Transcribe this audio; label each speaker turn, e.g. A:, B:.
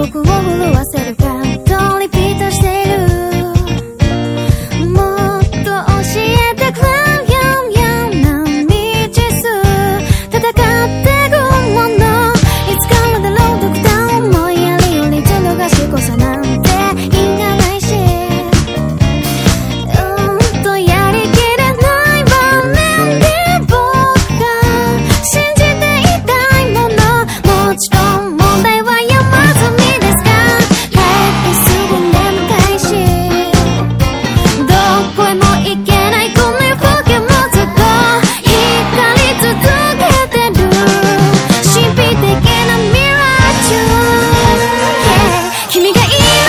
A: 僕を震わせるか。い